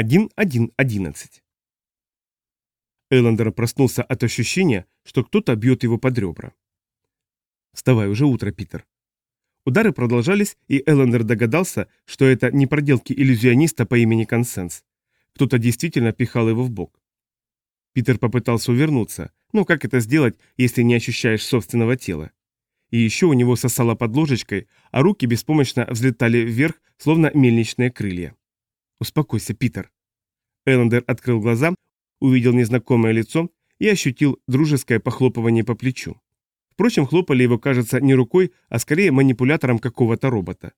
1.1.11 Эллендер проснулся от ощущения, что кто-то бьет его под ребра. «Вставай, уже утро, Питер». Удары продолжались, и Эллендер догадался, что это не проделки иллюзиониста по имени Консенс. Кто-то действительно пихал его в бок. Питер попытался увернуться, но как это сделать, если не ощущаешь собственного тела? И еще у него сосало под ложечкой, а руки беспомощно взлетали вверх, словно мельничные крылья. «Успокойся, Питер». Эллендер открыл глаза, увидел незнакомое лицо и ощутил дружеское похлопывание по плечу. Впрочем, хлопали его, кажется, не рукой, а скорее манипулятором какого-то робота.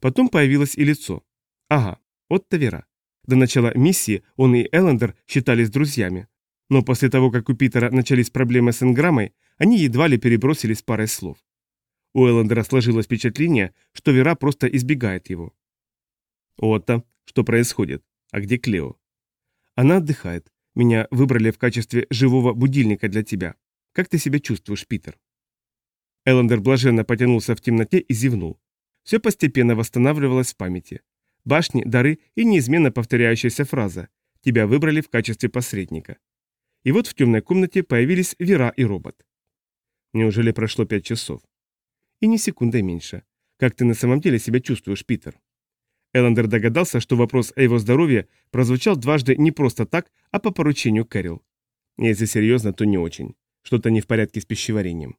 Потом появилось и лицо. Ага, Отто Вера. До начала миссии он и Эллендер считались друзьями. Но после того, как у Питера начались проблемы с энграммой, они едва ли перебросились парой слов. У Эллендера сложилось впечатление, что Вера просто избегает его. «Отто, что происходит? А где Клео?» «Она отдыхает. Меня выбрали в качестве живого будильника для тебя. Как ты себя чувствуешь, Питер?» Эллендер блаженно потянулся в темноте и зевнул. Все постепенно восстанавливалось в памяти. Башни, дары и неизменно повторяющаяся фраза «Тебя выбрали в качестве посредника». И вот в темной комнате появились Вера и робот. Неужели прошло пять часов? И ни секунды меньше. Как ты на самом деле себя чувствуешь, Питер? Эллендер догадался, что вопрос о его здоровье прозвучал дважды не просто так, а по поручению Кэрил. Если серьезно, то не очень. Что-то не в порядке с пищеварением.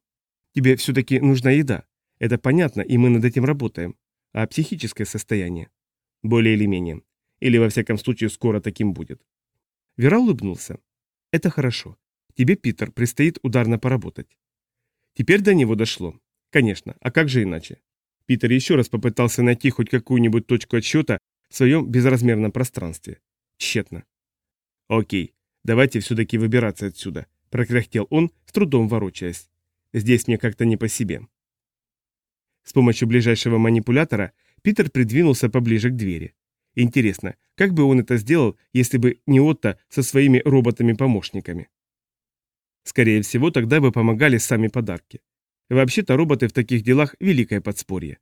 Тебе все-таки нужна еда. Это понятно, и мы над этим работаем. А психическое состояние? Более или менее. Или во всяком случае скоро таким будет. Вера улыбнулся. Это хорошо. Тебе, Питер, предстоит ударно поработать. Теперь до него дошло. Конечно, а как же иначе? Питер еще раз попытался найти хоть какую-нибудь точку отсчета в своем безразмерном пространстве. Тщетно. Окей, давайте все-таки выбираться отсюда, прокряхтел он, с трудом ворочаясь. Здесь мне как-то не по себе. С помощью ближайшего манипулятора Питер придвинулся поближе к двери. Интересно, как бы он это сделал, если бы не Отто со своими роботами-помощниками? Скорее всего, тогда бы помогали сами подарки. Вообще-то роботы в таких делах – великое подспорье.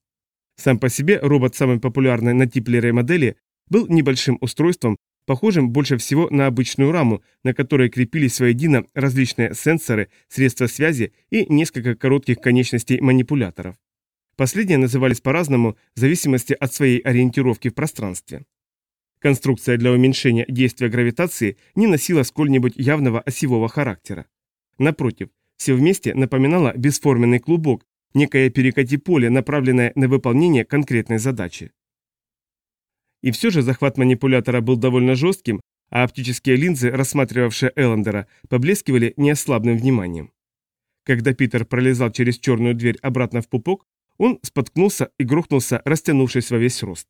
Сам по себе робот самой популярной на Типлере модели был небольшим устройством, похожим больше всего на обычную раму, на которой крепились воедино различные сенсоры, средства связи и несколько коротких конечностей манипуляторов. Последние назывались по-разному в зависимости от своей ориентировки в пространстве. Конструкция для уменьшения действия гравитации не носила сколь-нибудь явного осевого характера. Напротив, все вместе напоминало бесформенный клубок, некое перекати-поле, направленное на выполнение конкретной задачи. И все же захват манипулятора был довольно жестким, а оптические линзы, рассматривавшие Эллендера, поблескивали неослабным вниманием. Когда Питер пролезал через черную дверь обратно в пупок, он споткнулся и грохнулся, растянувшись во весь рост.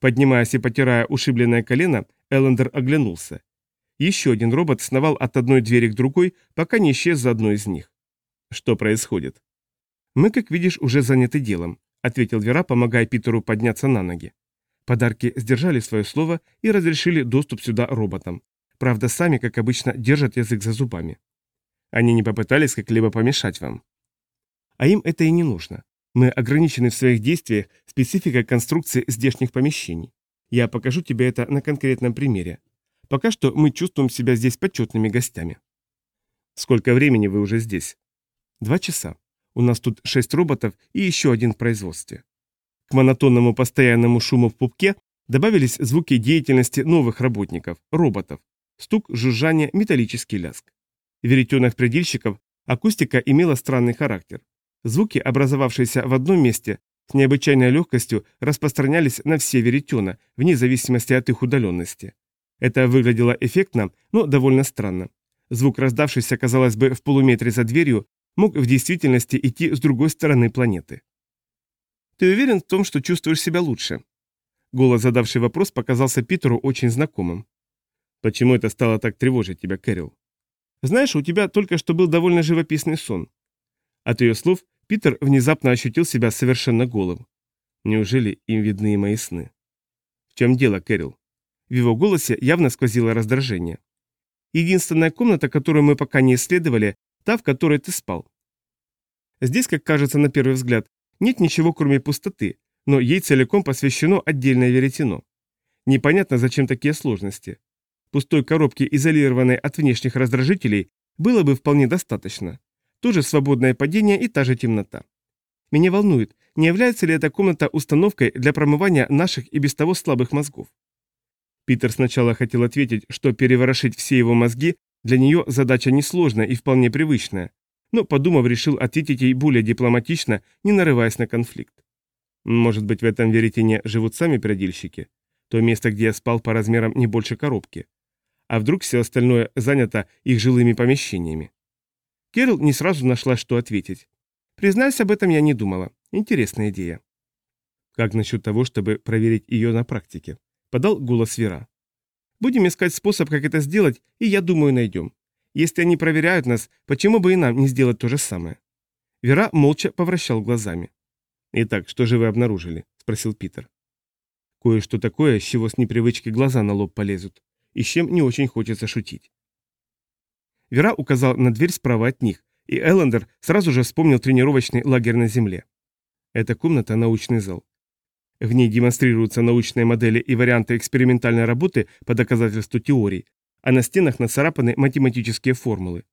Поднимаясь и потирая ушибленное колено, Эллендер оглянулся. Еще один робот сновал от одной двери к другой, пока не исчез за одной из них. Что происходит? «Мы, как видишь, уже заняты делом», — ответил Вера, помогая Питеру подняться на ноги. Подарки сдержали свое слово и разрешили доступ сюда роботам. Правда, сами, как обычно, держат язык за зубами. Они не попытались как-либо помешать вам. А им это и не нужно. Мы ограничены в своих действиях спецификой конструкции здешних помещений. Я покажу тебе это на конкретном примере. Пока что мы чувствуем себя здесь почетными гостями. Сколько времени вы уже здесь? Два часа. У нас тут шесть роботов и еще один в производстве. К монотонному постоянному шуму в пупке добавились звуки деятельности новых работников, роботов. Стук, жужжание, металлический лязг. Веретенных предельщиков акустика имела странный характер. Звуки, образовавшиеся в одном месте, с необычайной легкостью распространялись на все веретена, вне зависимости от их удаленности. Это выглядело эффектно, но довольно странно. Звук, раздавшийся, казалось бы, в полуметре за дверью, мог в действительности идти с другой стороны планеты. «Ты уверен в том, что чувствуешь себя лучше?» Голос, задавший вопрос, показался Питеру очень знакомым. «Почему это стало так тревожить тебя, Кэрил?» «Знаешь, у тебя только что был довольно живописный сон. От ее слов Питер внезапно ощутил себя совершенно голым. Неужели им видны мои сны? В чем дело, Кэрил? В его голосе явно сквозило раздражение. Единственная комната, которую мы пока не исследовали, та, в которой ты спал. Здесь, как кажется на первый взгляд, нет ничего, кроме пустоты, но ей целиком посвящено отдельное веретено. Непонятно, зачем такие сложности. Пустой коробки, изолированной от внешних раздражителей, было бы вполне достаточно. Тоже свободное падение и та же темнота. Меня волнует, не является ли эта комната установкой для промывания наших и без того слабых мозгов. Питер сначала хотел ответить, что переворошить все его мозги для нее задача несложная и вполне привычная, но, подумав, решил ответить ей более дипломатично, не нарываясь на конфликт. Может быть, в этом веретене живут сами передельщики? То место, где я спал по размерам не больше коробки. А вдруг все остальное занято их жилыми помещениями? Кэрол не сразу нашла, что ответить. Признаюсь, об этом я не думала. Интересная идея. Как насчет того, чтобы проверить ее на практике? Подал голос Вера. Будем искать способ, как это сделать, и я думаю, найдем. Если они проверяют нас, почему бы и нам не сделать то же самое? Вера молча повращал глазами. «Итак, что же вы обнаружили?» – спросил Питер. Кое-что такое, с чего с непривычки глаза на лоб полезут, и с чем не очень хочется шутить. Вера указал на дверь справа от них, и Эллендер сразу же вспомнил тренировочный лагерь на земле. Эта комната – научный зал. В ней демонстрируются научные модели и варианты экспериментальной работы по доказательству теорий, а на стенах нацарапаны математические формулы.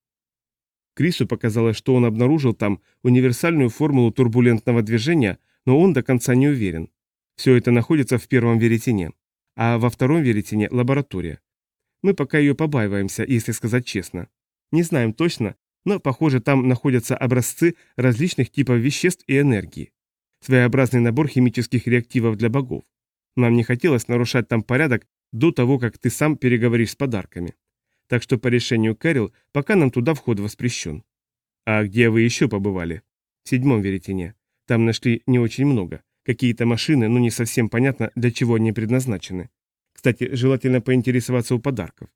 Крису показалось, что он обнаружил там универсальную формулу турбулентного движения, но он до конца не уверен. Все это находится в первом веретене, а во втором веретене – лаборатория. Мы пока ее побаиваемся, если сказать честно. Не знаем точно, но, похоже, там находятся образцы различных типов веществ и энергии. Своеобразный набор химических реактивов для богов. Нам не хотелось нарушать там порядок до того, как ты сам переговоришь с подарками. Так что по решению Кэрил пока нам туда вход воспрещен. А где вы еще побывали? В седьмом веретене. Там нашли не очень много. Какие-то машины, но не совсем понятно, для чего они предназначены. Кстати, желательно поинтересоваться у подарков.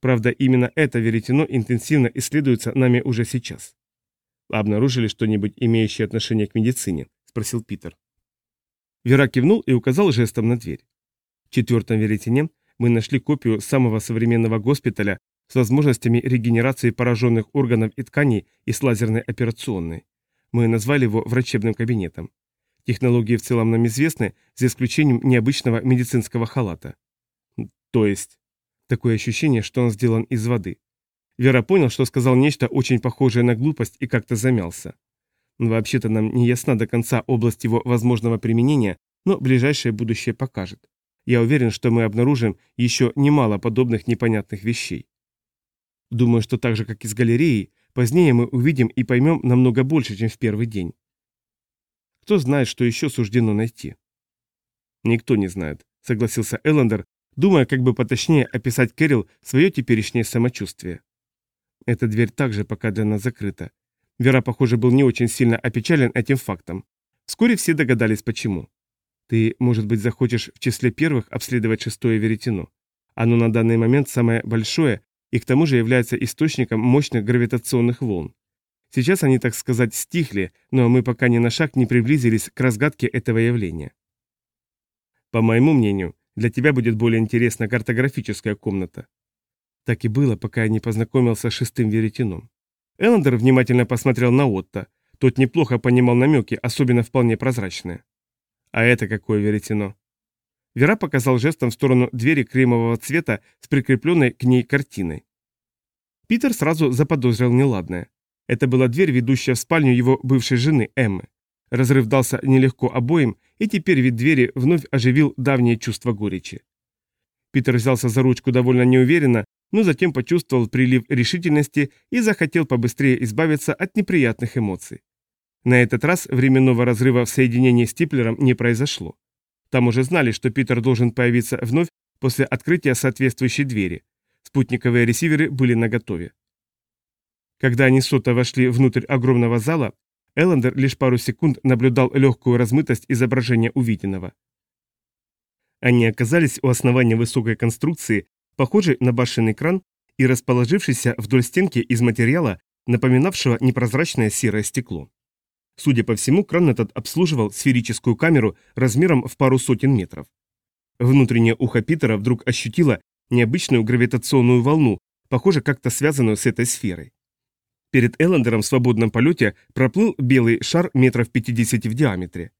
Правда, именно это веретено интенсивно исследуется нами уже сейчас. «Обнаружили что-нибудь, имеющее отношение к медицине?» – спросил Питер. Вера кивнул и указал жестом на дверь. В четвертом веретене мы нашли копию самого современного госпиталя с возможностями регенерации пораженных органов и тканей и с лазерной операционной. Мы назвали его врачебным кабинетом. Технологии в целом нам известны, за исключением необычного медицинского халата. То есть... Такое ощущение, что он сделан из воды. Вера понял, что сказал нечто очень похожее на глупость и как-то замялся. Вообще-то нам не ясна до конца область его возможного применения, но ближайшее будущее покажет. Я уверен, что мы обнаружим еще немало подобных непонятных вещей. Думаю, что так же, как и с галереей, позднее мы увидим и поймем намного больше, чем в первый день. Кто знает, что еще суждено найти? Никто не знает, согласился Эллендер, думая, как бы поточнее описать Кэрил свое теперешнее самочувствие. Эта дверь также пока для нас закрыта. Вера, похоже, был не очень сильно опечален этим фактом. Вскоре все догадались, почему. Ты, может быть, захочешь в числе первых обследовать шестое веретено. Оно на данный момент самое большое и к тому же является источником мощных гравитационных волн. Сейчас они, так сказать, стихли, но мы пока ни на шаг не приблизились к разгадке этого явления. По моему мнению, для тебя будет более интересна картографическая комната. Так и было, пока я не познакомился с шестым веретеном. Эллендер внимательно посмотрел на Отто. Тот неплохо понимал намеки, особенно вполне прозрачные. А это какое веретено? Вера показал жестом в сторону двери кремового цвета с прикрепленной к ней картиной. Питер сразу заподозрил неладное. Это была дверь, ведущая в спальню его бывшей жены Эммы. Разрыв дался нелегко обоим, и теперь вид двери вновь оживил давнее чувство горечи. Питер взялся за ручку довольно неуверенно, но затем почувствовал прилив решительности и захотел побыстрее избавиться от неприятных эмоций. На этот раз временного разрыва в соединении с Типлером не произошло. Там уже знали, что Питер должен появиться вновь после открытия соответствующей двери. Спутниковые ресиверы были наготове. Когда они сота вошли внутрь огромного зала, Эллендер лишь пару секунд наблюдал легкую размытость изображения увиденного. Они оказались у основания высокой конструкции, похожий на башенный кран и расположившийся вдоль стенки из материала, напоминавшего непрозрачное серое стекло. Судя по всему, кран этот обслуживал сферическую камеру размером в пару сотен метров. Внутреннее ухо Питера вдруг ощутило необычную гравитационную волну, похоже, как-то связанную с этой сферой. Перед Эллендером в свободном полете проплыл белый шар метров 50 в диаметре.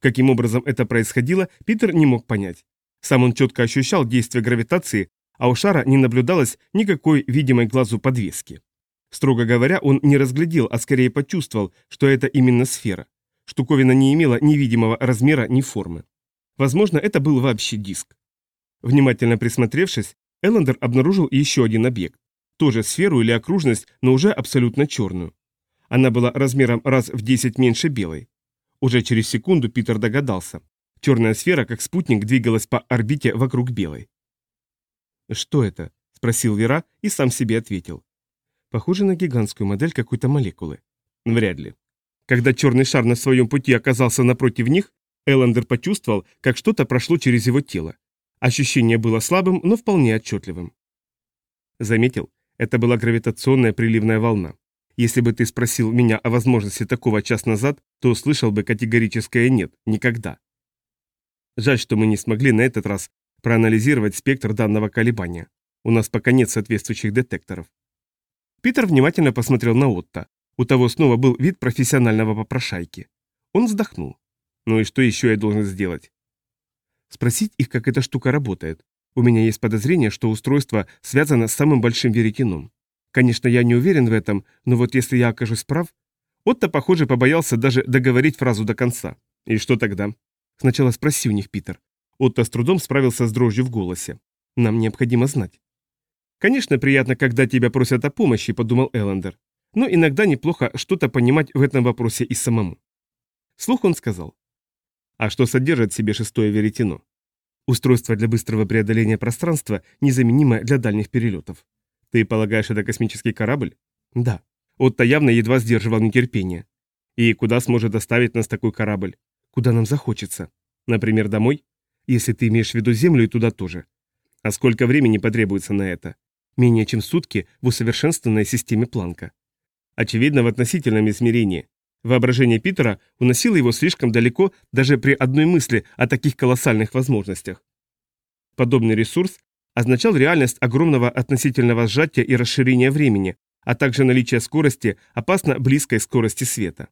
Каким образом это происходило, Питер не мог понять. Сам он четко ощущал действие гравитации, а у шара не наблюдалось никакой видимой глазу подвески. Строго говоря, он не разглядел, а скорее почувствовал, что это именно сфера. Штуковина не имела ни видимого размера, ни формы. Возможно, это был вообще диск. Внимательно присмотревшись, Эллендер обнаружил еще один объект. Тоже сферу или окружность, но уже абсолютно черную. Она была размером раз в 10 меньше белой. Уже через секунду Питер догадался. Черная сфера, как спутник, двигалась по орбите вокруг белой. «Что это?» – спросил Вера и сам себе ответил. «Похоже на гигантскую модель какой-то молекулы». Вряд ли. Когда черный шар на своем пути оказался напротив них, Эллендер почувствовал, как что-то прошло через его тело. Ощущение было слабым, но вполне отчетливым. Заметил, это была гравитационная приливная волна. Если бы ты спросил меня о возможности такого час назад, то услышал бы категорическое «нет», никогда. Жаль, что мы не смогли на этот раз проанализировать спектр данного колебания. У нас пока нет соответствующих детекторов. Питер внимательно посмотрел на Отто. У того снова был вид профессионального попрошайки. Он вздохнул. Ну и что еще я должен сделать? Спросить их, как эта штука работает. У меня есть подозрение, что устройство связано с самым большим веретеном. Конечно, я не уверен в этом, но вот если я окажусь прав... Отто, похоже, побоялся даже договорить фразу до конца. И что тогда? Сначала спроси у них, Питер. Отто с трудом справился с дрожью в голосе. Нам необходимо знать. Конечно, приятно, когда тебя просят о помощи, подумал Эллендер. Но иногда неплохо что-то понимать в этом вопросе и самому. Слух он сказал. А что содержит в себе шестое веретено? Устройство для быстрого преодоления пространства, незаменимое для дальних перелетов. Ты полагаешь, это космический корабль? Да. Отто явно едва сдерживал нетерпение. И куда сможет доставить нас такой корабль? Куда нам захочется. Например, домой? Если ты имеешь в виду Землю и туда тоже. А сколько времени потребуется на это? Менее чем сутки в усовершенствованной системе Планка. Очевидно, в относительном измерении. Воображение Питера уносило его слишком далеко даже при одной мысли о таких колоссальных возможностях. Подобный ресурс означал реальность огромного относительного сжатия и расширения времени, а также наличие скорости, опасно близкой скорости света.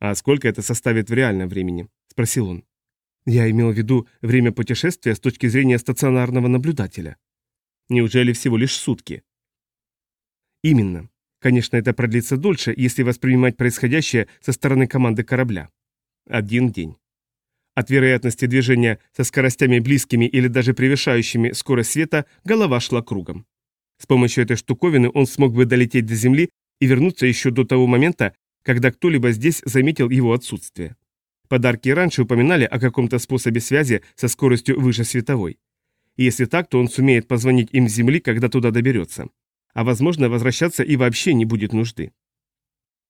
«А сколько это составит в реальном времени?» – спросил он. Я имел в виду время путешествия с точки зрения стационарного наблюдателя. Неужели всего лишь сутки? Именно. Конечно, это продлится дольше, если воспринимать происходящее со стороны команды корабля. Один день. От вероятности движения со скоростями близкими или даже превышающими скорость света голова шла кругом. С помощью этой штуковины он смог бы долететь до Земли и вернуться еще до того момента, когда кто-либо здесь заметил его отсутствие. Подарки раньше упоминали о каком-то способе связи со скоростью выше световой. И если так, то он сумеет позвонить им с Земли, когда туда доберется. А возможно, возвращаться и вообще не будет нужды.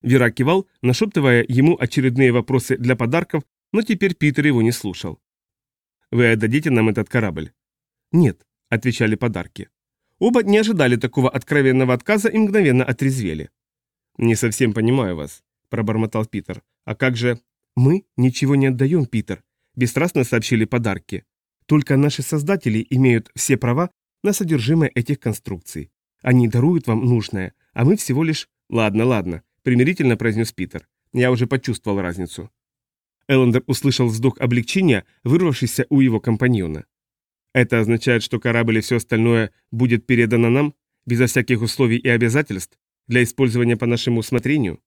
Вера кивал, нашептывая ему очередные вопросы для подарков, но теперь Питер его не слушал. «Вы отдадите нам этот корабль?» «Нет», — отвечали подарки. Оба не ожидали такого откровенного отказа и мгновенно отрезвели. «Не совсем понимаю вас», — пробормотал Питер. «А как же...» «Мы ничего не отдаем, Питер», — бесстрастно сообщили подарки. «Только наши создатели имеют все права на содержимое этих конструкций. Они даруют вам нужное, а мы всего лишь...» «Ладно, ладно», — примирительно произнес Питер. «Я уже почувствовал разницу». Эллендер услышал вздох облегчения, вырвавшийся у его компаньона. «Это означает, что корабль и все остальное будет передано нам, безо всяких условий и обязательств, для использования по нашему усмотрению?»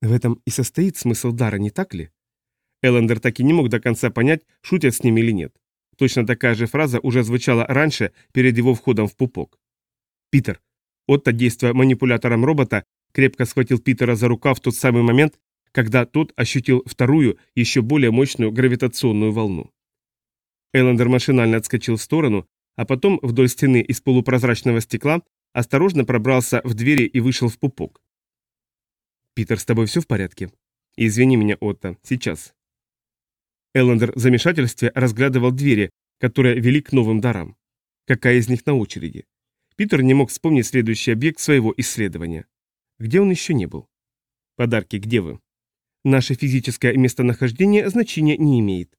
«В этом и состоит смысл дара, не так ли?» Эллендер так и не мог до конца понять, шутят с ним или нет. Точно такая же фраза уже звучала раньше, перед его входом в пупок. «Питер». Отто, действуя манипулятором робота, крепко схватил Питера за рукав в тот самый момент, когда тот ощутил вторую, еще более мощную гравитационную волну. Эллендер машинально отскочил в сторону, а потом вдоль стены из полупрозрачного стекла осторожно пробрался в двери и вышел в пупок. «Питер, с тобой все в порядке?» «Извини меня, Отто, сейчас». Эллендер в замешательстве разглядывал двери, которые вели к новым дарам. Какая из них на очереди? Питер не мог вспомнить следующий объект своего исследования. Где он еще не был? Подарки, где вы? Наше физическое местонахождение значения не имеет.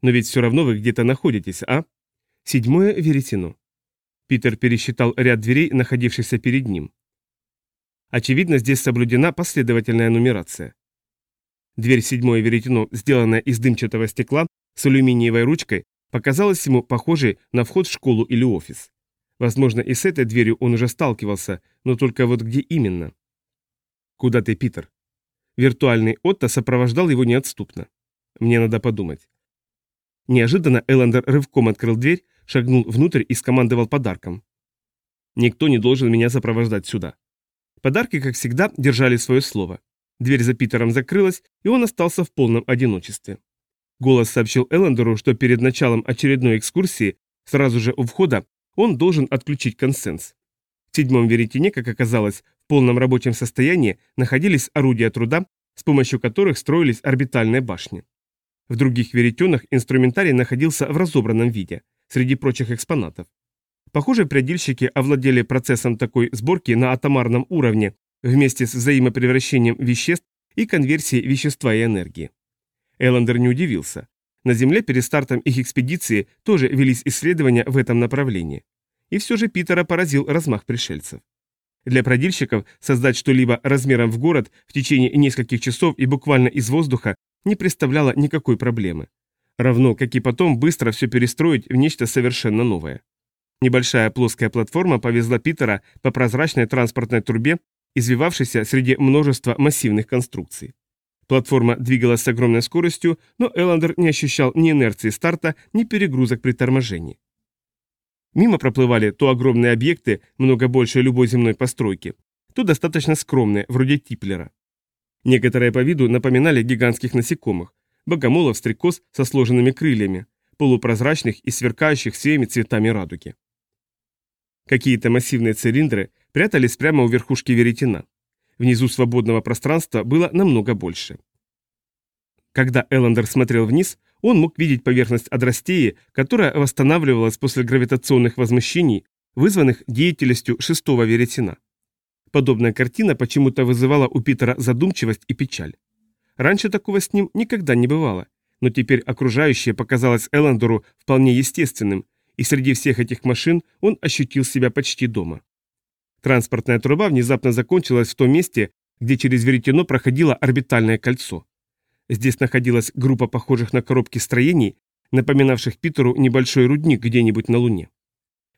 Но ведь все равно вы где-то находитесь, а? Седьмое веретено. Питер пересчитал ряд дверей, находившихся перед ним. Очевидно, здесь соблюдена последовательная нумерация. Дверь седьмое веретено, сделанная из дымчатого стекла с алюминиевой ручкой, показалась ему похожей на вход в школу или офис. Возможно, и с этой дверью он уже сталкивался, но только вот где именно? «Куда ты, Питер?» Виртуальный Отто сопровождал его неотступно. Мне надо подумать. Неожиданно Эллендер рывком открыл дверь, шагнул внутрь и скомандовал подарком. Никто не должен меня сопровождать сюда. Подарки, как всегда, держали свое слово. Дверь за Питером закрылась, и он остался в полном одиночестве. Голос сообщил Эллендеру, что перед началом очередной экскурсии, сразу же у входа, он должен отключить консенс. В седьмом веретене, как оказалось, в полном рабочем состоянии находились орудия труда, с помощью которых строились орбитальные башни. В других веретенах инструментарий находился в разобранном виде, среди прочих экспонатов. Похоже, предельщики овладели процессом такой сборки на атомарном уровне вместе с взаимопревращением веществ и конверсией вещества и энергии. Эллендер не удивился. На Земле перед стартом их экспедиции тоже велись исследования в этом направлении. И все же Питера поразил размах пришельцев. Для продильщиков создать что-либо размером в город в течение нескольких часов и буквально из воздуха не представляло никакой проблемы. Равно, как и потом быстро все перестроить в нечто совершенно новое. Небольшая плоская платформа повезла Питера по прозрачной транспортной трубе, извивавшейся среди множества массивных конструкций. Платформа двигалась с огромной скоростью, но Эллендер не ощущал ни инерции старта, ни перегрузок при торможении. Мимо проплывали то огромные объекты, много больше любой земной постройки, то достаточно скромные, вроде Типлера. Некоторые по виду напоминали гигантских насекомых, богомолов, стрекоз со сложенными крыльями, полупрозрачных и сверкающих всеми цветами радуги. Какие-то массивные цилиндры прятались прямо у верхушки веретена. Внизу свободного пространства было намного больше. Когда Эллендер смотрел вниз, он мог видеть поверхность Адрастеи, которая восстанавливалась после гравитационных возмущений, вызванных деятельностью шестого веретена. Подобная картина почему-то вызывала у Питера задумчивость и печаль. Раньше такого с ним никогда не бывало, но теперь окружающее показалось Эллендеру вполне естественным, и среди всех этих машин он ощутил себя почти дома. Транспортная труба внезапно закончилась в том месте, где через веретено проходило орбитальное кольцо. Здесь находилась группа похожих на коробки строений, напоминавших Питеру небольшой рудник где-нибудь на Луне.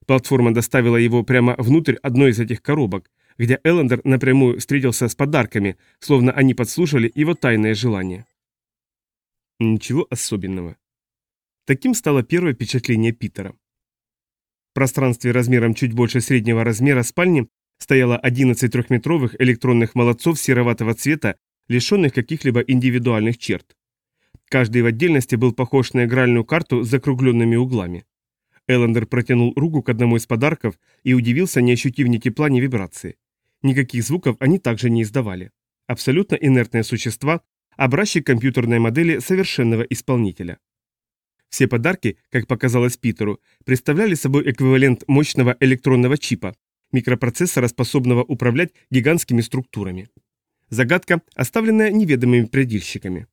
Платформа доставила его прямо внутрь одной из этих коробок, где Эллендер напрямую встретился с подарками, словно они подслушали его тайное желание. Ничего особенного. Таким стало первое впечатление Питера. В пространстве размером чуть больше среднего размера спальни стояло 11 трехметровых электронных молодцов сероватого цвета, лишенных каких-либо индивидуальных черт. Каждый в отдельности был похож на игральную карту с закругленными углами. Эллендер протянул руку к одному из подарков и удивился, не ощутив ни тепла, ни вибрации. Никаких звуков они также не издавали. Абсолютно инертные существа, образчик компьютерной модели совершенного исполнителя. Все подарки, как показалось Питеру, представляли собой эквивалент мощного электронного чипа, микропроцессора, способного управлять гигантскими структурами. Загадка, оставленная неведомыми предельщиками.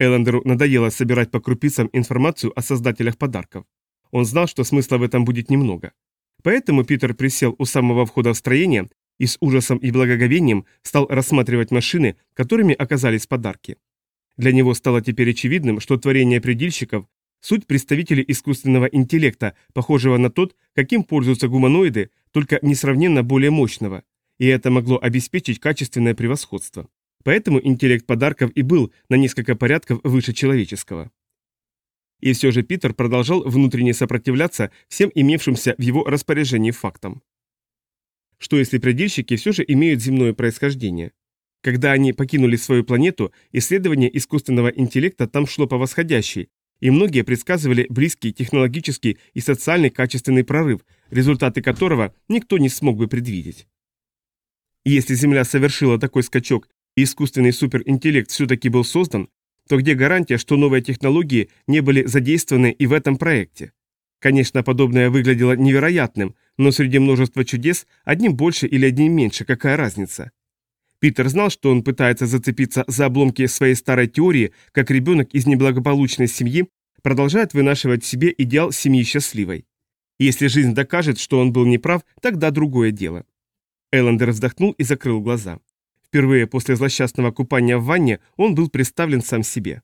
Эллендеру надоело собирать по крупицам информацию о создателях подарков. Он знал, что смысла в этом будет немного. Поэтому Питер присел у самого входа в строение и с ужасом и благоговением стал рассматривать машины, которыми оказались подарки. Для него стало теперь очевидным, что творение предельщиков Суть представителей искусственного интеллекта, похожего на тот, каким пользуются гуманоиды, только несравненно более мощного, и это могло обеспечить качественное превосходство. Поэтому интеллект подарков и был на несколько порядков выше человеческого. И все же Питер продолжал внутренне сопротивляться всем имевшимся в его распоряжении фактам. Что если предельщики все же имеют земное происхождение? Когда они покинули свою планету, исследование искусственного интеллекта там шло по восходящей, и многие предсказывали близкий технологический и социальный качественный прорыв, результаты которого никто не смог бы предвидеть. Если Земля совершила такой скачок и искусственный суперинтеллект все-таки был создан, то где гарантия, что новые технологии не были задействованы и в этом проекте? Конечно, подобное выглядело невероятным, но среди множества чудес одним больше или одним меньше, какая разница? Питер знал, что он пытается зацепиться за обломки своей старой теории, как ребенок из неблагополучной семьи продолжает вынашивать себе идеал семьи счастливой. Если жизнь докажет, что он был неправ, тогда другое дело. Эллендер вздохнул и закрыл глаза. Впервые после злосчастного купания в ванне он был представлен сам себе.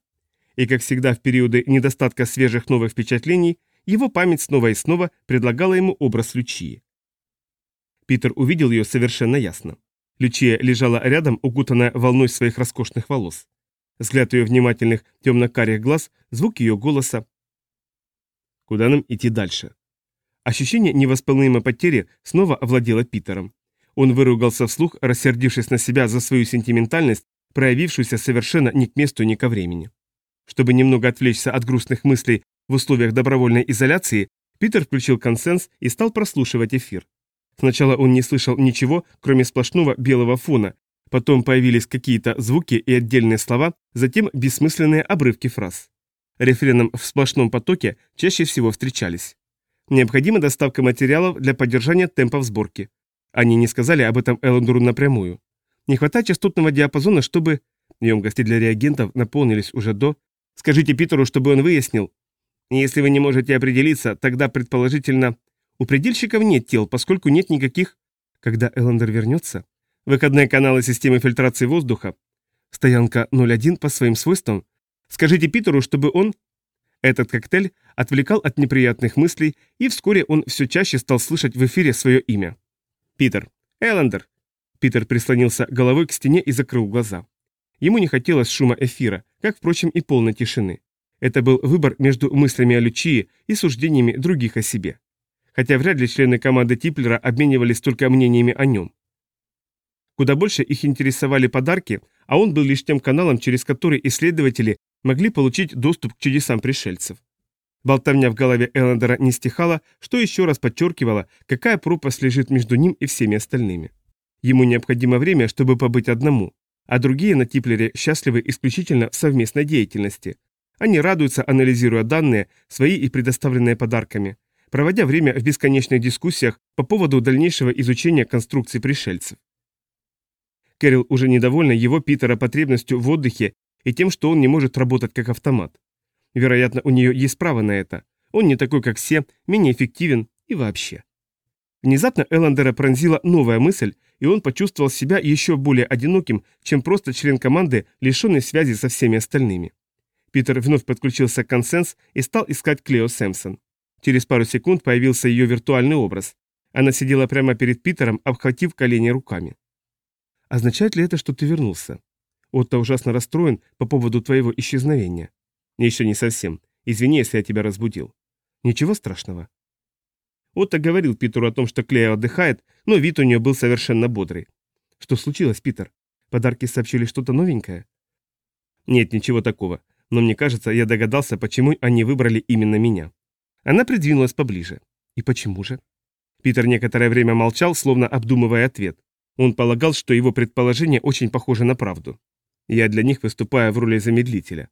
и, как всегда в периоды недостатка свежих новых впечатлений, его память снова и снова предлагала ему образ Лючии. Питер увидел ее совершенно ясно. Лючия лежала рядом, укутанная волной своих роскошных волос. Взгляд ее внимательных темно-карих глаз, звук ее голоса. Куда нам идти дальше? Ощущение невосполнимой потери снова овладело Питером. Он выругался вслух, рассердившись на себя за свою сентиментальность, проявившуюся совершенно ни к месту, ни ко времени. Чтобы немного отвлечься от грустных мыслей в условиях добровольной изоляции, Питер включил консенс и стал прослушивать эфир. Сначала он не слышал ничего, кроме сплошного белого фона, потом появились какие-то звуки и отдельные слова, затем бессмысленные обрывки фраз. Рефреном в сплошном потоке чаще всего встречались. Необходима доставка материалов для поддержания темпов сборки. Они не сказали об этом Эллендуру напрямую. Не хватает частотного диапазона, чтобы... Емкости для реагентов наполнились уже до... Скажите Питеру, чтобы он выяснил. Если вы не можете определиться, тогда, предположительно, у предельщиков нет тел, поскольку нет никаких... Когда Эллендер вернется, выходные каналы системы фильтрации воздуха, стоянка 01 по своим свойствам, скажите Питеру, чтобы он... Этот коктейль отвлекал от неприятных мыслей, и вскоре он все чаще стал слышать в эфире свое имя. «Питер! Эллендер!» Питер прислонился головой к стене и закрыл глаза. Ему не хотелось шума эфира, как, впрочем, и полной тишины. Это был выбор между мыслями о Лючии и суждениями других о себе. Хотя вряд ли члены команды Типлера обменивались только мнениями о нем. Куда больше их интересовали подарки, а он был лишь тем каналом, через который исследователи могли получить доступ к чудесам пришельцев. Болтовня в голове Эллендера не стихала, что еще раз подчеркивало, какая пропасть лежит между ним и всеми остальными. Ему необходимо время, чтобы побыть одному, а другие на Типлере счастливы исключительно в совместной деятельности. Они радуются, анализируя данные, свои и предоставленные подарками, проводя время в бесконечных дискуссиях по поводу дальнейшего изучения конструкции пришельцев. Кэрил уже недовольна его Питера потребностью в отдыхе и тем, что он не может работать как автомат. Вероятно, у нее есть право на это. Он не такой, как все, менее эффективен и вообще. Внезапно Эллендера пронзила новая мысль, и он почувствовал себя еще более одиноким, чем просто член команды, лишенный связи со всеми остальными. Питер вновь подключился к консенс и стал искать Клео Сэмпсон. Через пару секунд появился ее виртуальный образ. Она сидела прямо перед Питером, обхватив колени руками. «Означает ли это, что ты вернулся? Отто ужасно расстроен по поводу твоего исчезновения». «Еще не совсем. Извини, если я тебя разбудил». «Ничего страшного». Отто говорил Питеру о том, что Клея отдыхает, но вид у нее был совершенно бодрый. «Что случилось, Питер? Подарки сообщили что-то новенькое?» «Нет, ничего такого. Но мне кажется, я догадался, почему они выбрали именно меня». Она придвинулась поближе. «И почему же?» Питер некоторое время молчал, словно обдумывая ответ. Он полагал, что его предположение очень похоже на правду. Я для них выступаю в роли замедлителя.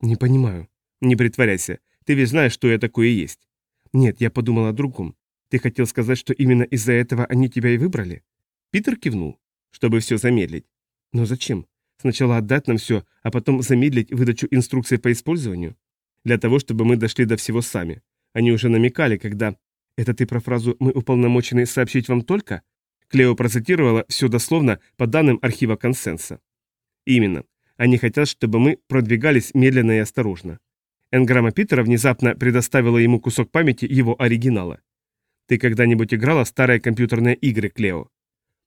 «Не понимаю». «Не притворяйся. Ты ведь знаешь, что я такое есть». «Нет, я подумал о другом. Ты хотел сказать, что именно из-за этого они тебя и выбрали?» Питер кивнул. «Чтобы все замедлить». «Но зачем? Сначала отдать нам все, а потом замедлить выдачу инструкций по использованию?» «Для того, чтобы мы дошли до всего сами. Они уже намекали, когда...» «Это ты про фразу «мы уполномочены сообщить вам только»?» Клео процитировала все дословно по данным архива консенса. «Именно. Они хотят, чтобы мы продвигались медленно и осторожно. Энграмма Питера внезапно предоставила ему кусок памяти его оригинала. «Ты когда-нибудь играла в старые компьютерные игры, Клео?»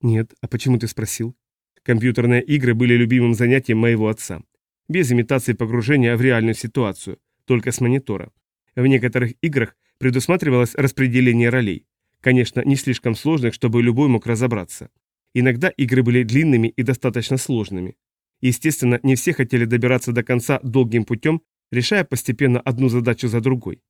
«Нет, а почему ты спросил?» Компьютерные игры были любимым занятием моего отца. Без имитации погружения в реальную ситуацию, только с монитора. В некоторых играх предусматривалось распределение ролей. Конечно, не слишком сложных, чтобы любой мог разобраться. Иногда игры были длинными и достаточно сложными. Естественно, не все хотели добираться до конца долгим путем, решая постепенно одну задачу за другой.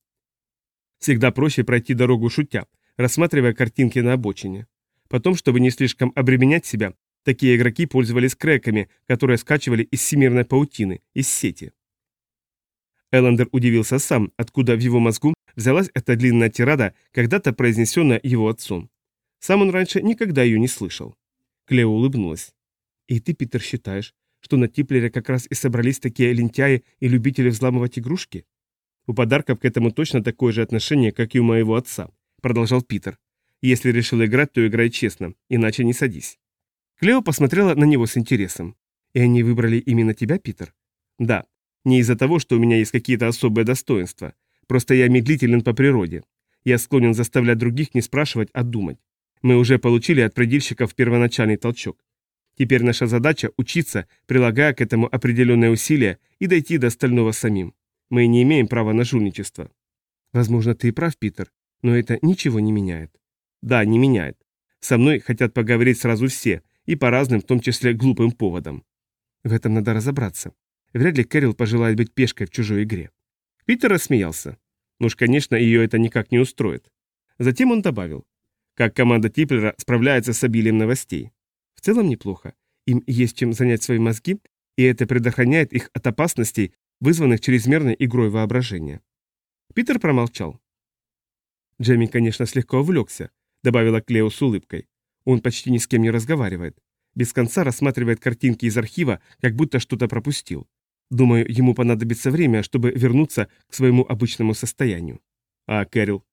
Всегда проще пройти дорогу шутя, рассматривая картинки на обочине. Потом, чтобы не слишком обременять себя, такие игроки пользовались крэками, которые скачивали из всемирной паутины, из сети. Эллендер удивился сам, откуда в его мозгу взялась эта длинная тирада, когда-то произнесенная его отцом. Сам он раньше никогда ее не слышал. Клео улыбнулась. «И ты, Питер, считаешь, что на Типлере как раз и собрались такие лентяи и любители взламывать игрушки? У подарков к этому точно такое же отношение, как и у моего отца, продолжал Питер. Если решил играть, то играй честно, иначе не садись. Клео посмотрела на него с интересом. И они выбрали именно тебя, Питер? Да. Не из-за того, что у меня есть какие-то особые достоинства. Просто я медлителен по природе. Я склонен заставлять других не спрашивать, а думать. Мы уже получили от предельщиков первоначальный толчок. Теперь наша задача – учиться, прилагая к этому определенные усилия и дойти до остального самим. Мы не имеем права на жульничество. Возможно, ты и прав, Питер, но это ничего не меняет. Да, не меняет. Со мной хотят поговорить сразу все, и по разным, в том числе глупым поводам. В этом надо разобраться. Вряд ли Кэрил пожелает быть пешкой в чужой игре. Питер рассмеялся. Ну уж, конечно, ее это никак не устроит. Затем он добавил. Как команда Типлера справляется с обилием новостей. В целом неплохо. Им есть чем занять свои мозги, и это предохраняет их от опасностей, вызванных чрезмерной игрой воображения. Питер промолчал. Джемми, конечно, слегка увлекся, добавила Клео с улыбкой. Он почти ни с кем не разговаривает. Без конца рассматривает картинки из архива, как будто что-то пропустил. Думаю, ему понадобится время, чтобы вернуться к своему обычному состоянию. А Кэрил?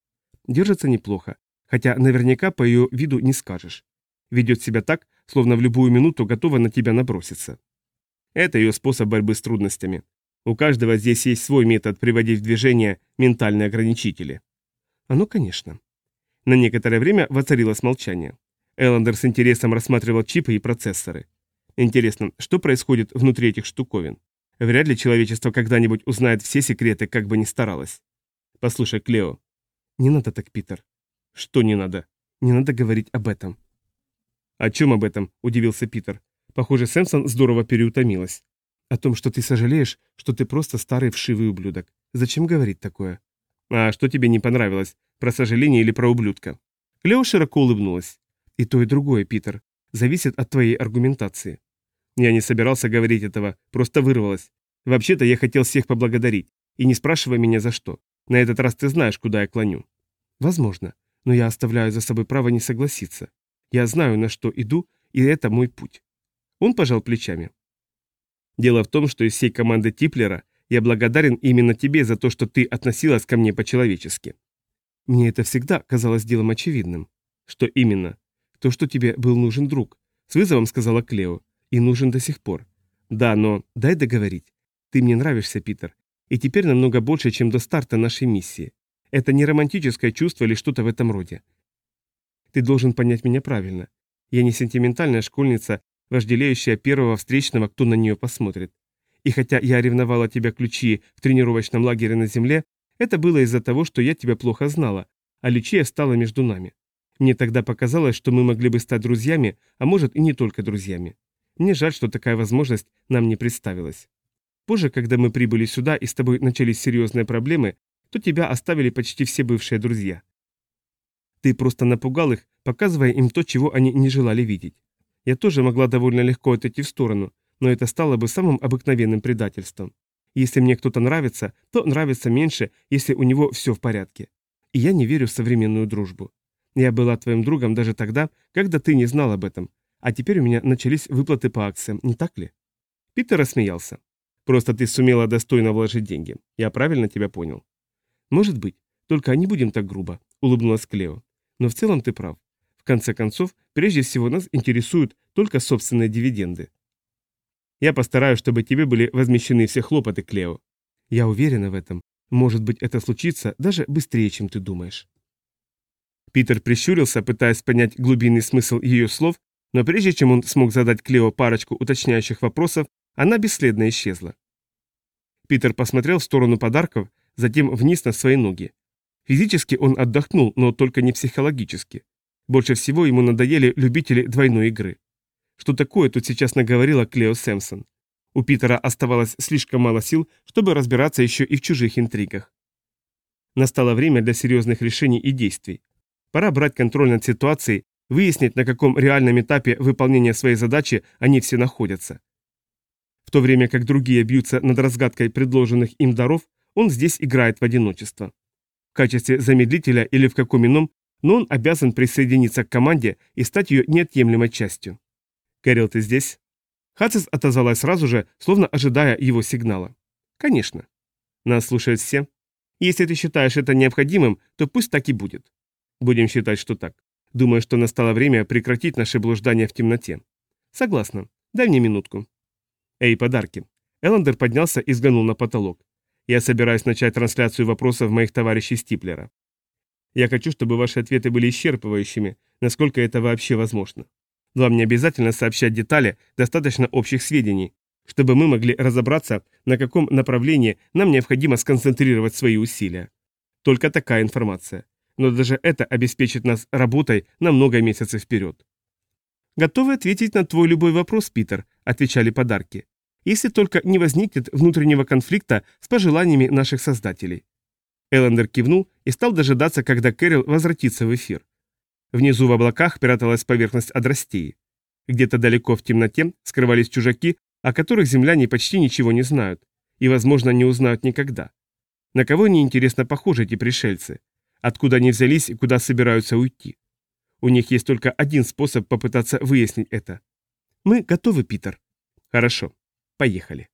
Держится неплохо, хотя наверняка по ее виду не скажешь. Ведет себя так, словно в любую минуту готова на тебя наброситься. Это ее способ борьбы с трудностями. У каждого здесь есть свой метод приводить в движение ментальные ограничители. А ну, конечно. На некоторое время воцарилось молчание. Эллендер с интересом рассматривал чипы и процессоры. Интересно, что происходит внутри этих штуковин? Вряд ли человечество когда-нибудь узнает все секреты, как бы ни старалось. Послушай, Клео. Не надо так, Питер. Что не надо? Не надо говорить об этом. О чем об этом? Удивился Питер. Похоже, Сэмсон здорово переутомилась. О том, что ты сожалеешь, что ты просто старый вшивый ублюдок. Зачем говорить такое? А что тебе не понравилось? Про сожаление или про ублюдка? Клео широко улыбнулась. И то, и другое, Питер. Зависит от твоей аргументации. Я не собирался говорить этого, просто вырвалось. Вообще-то я хотел всех поблагодарить. И не спрашивай меня за что. На этот раз ты знаешь, куда я клоню. Возможно, но я оставляю за собой право не согласиться. Я знаю, на что иду, и это мой путь. Он пожал плечами. Дело в том, что из всей команды Типлера я благодарен именно тебе за то, что ты относилась ко мне по-человечески. Мне это всегда казалось делом очевидным. Что именно? То, что тебе был нужен друг. С вызовом сказала Клео и нужен до сих пор. Да, но дай договорить. Ты мне нравишься, Питер, и теперь намного больше, чем до старта нашей миссии. Это не романтическое чувство или что-то в этом роде. Ты должен понять меня правильно. Я не сентиментальная школьница, вожделеющая первого встречного, кто на нее посмотрит. И хотя я ревновала тебя ключи в тренировочном лагере на земле, это было из-за того, что я тебя плохо знала, а Лючия стала между нами. Мне тогда показалось, что мы могли бы стать друзьями, а может и не только друзьями. Мне жаль, что такая возможность нам не представилась. Позже, когда мы прибыли сюда и с тобой начались серьезные проблемы, то тебя оставили почти все бывшие друзья. Ты просто напугал их, показывая им то, чего они не желали видеть. Я тоже могла довольно легко отойти в сторону, но это стало бы самым обыкновенным предательством. Если мне кто-то нравится, то нравится меньше, если у него все в порядке. И я не верю в современную дружбу. Я была твоим другом даже тогда, когда ты не знал об этом, а теперь у меня начались выплаты по акциям, не так ли? Питер рассмеялся. Просто ты сумела достойно вложить деньги. Я правильно тебя понял? Может быть. Только не будем так грубо, улыбнулась Клео. Но в целом ты прав. В конце концов, прежде всего нас интересуют только собственные дивиденды. Я постараюсь, чтобы тебе были возмещены все хлопоты, Клео. Я уверена в этом. Может быть, это случится даже быстрее, чем ты думаешь. Питер прищурился, пытаясь понять глубинный смысл ее слов, но прежде чем он смог задать Клео парочку уточняющих вопросов, она бесследно исчезла. Питер посмотрел в сторону подарков, затем вниз на свои ноги. Физически он отдохнул, но только не психологически. Больше всего ему надоели любители двойной игры. Что такое тут сейчас наговорила Клео Сэмпсон? У Питера оставалось слишком мало сил, чтобы разбираться еще и в чужих интригах. Настало время для серьезных решений и действий. Пора брать контроль над ситуацией выяснить, на каком реальном этапе выполнения своей задачи они все находятся. В то время как другие бьются над разгадкой предложенных им даров, он здесь играет в одиночество. В качестве замедлителя или в каком ином, но он обязан присоединиться к команде и стать ее неотъемлемой частью. «Кэрил, ты здесь?» Хацис отозвалась сразу же, словно ожидая его сигнала. «Конечно. Нас слушают все. Если ты считаешь это необходимым, то пусть так и будет. Будем считать, что так. Думаю, что настало время прекратить наше блуждание в темноте. Согласна. Дай мне минутку. Эй, подарки. Эллендер поднялся и взглянул на потолок. Я собираюсь начать трансляцию вопросов моих товарищей Стиплера. Я хочу, чтобы ваши ответы были исчерпывающими, насколько это вообще возможно. Вам не обязательно сообщать детали, достаточно общих сведений, чтобы мы могли разобраться, на каком направлении нам необходимо сконцентрировать свои усилия. Только такая информация. Но даже это обеспечит нас работой на много месяцев вперед. «Готовы ответить на твой любой вопрос, Питер», – отвечали подарки. «Если только не возникнет внутреннего конфликта с пожеланиями наших создателей». Эллендер кивнул и стал дожидаться, когда Кэрил возвратится в эфир. Внизу в облаках пряталась поверхность Адрастеи. Где-то далеко в темноте скрывались чужаки, о которых земляне почти ничего не знают, и, возможно, не узнают никогда. На кого не интересно похожи эти пришельцы? Откуда они взялись и куда собираются уйти? У них есть только один способ попытаться выяснить это. Мы готовы, Питер. Хорошо. Поехали.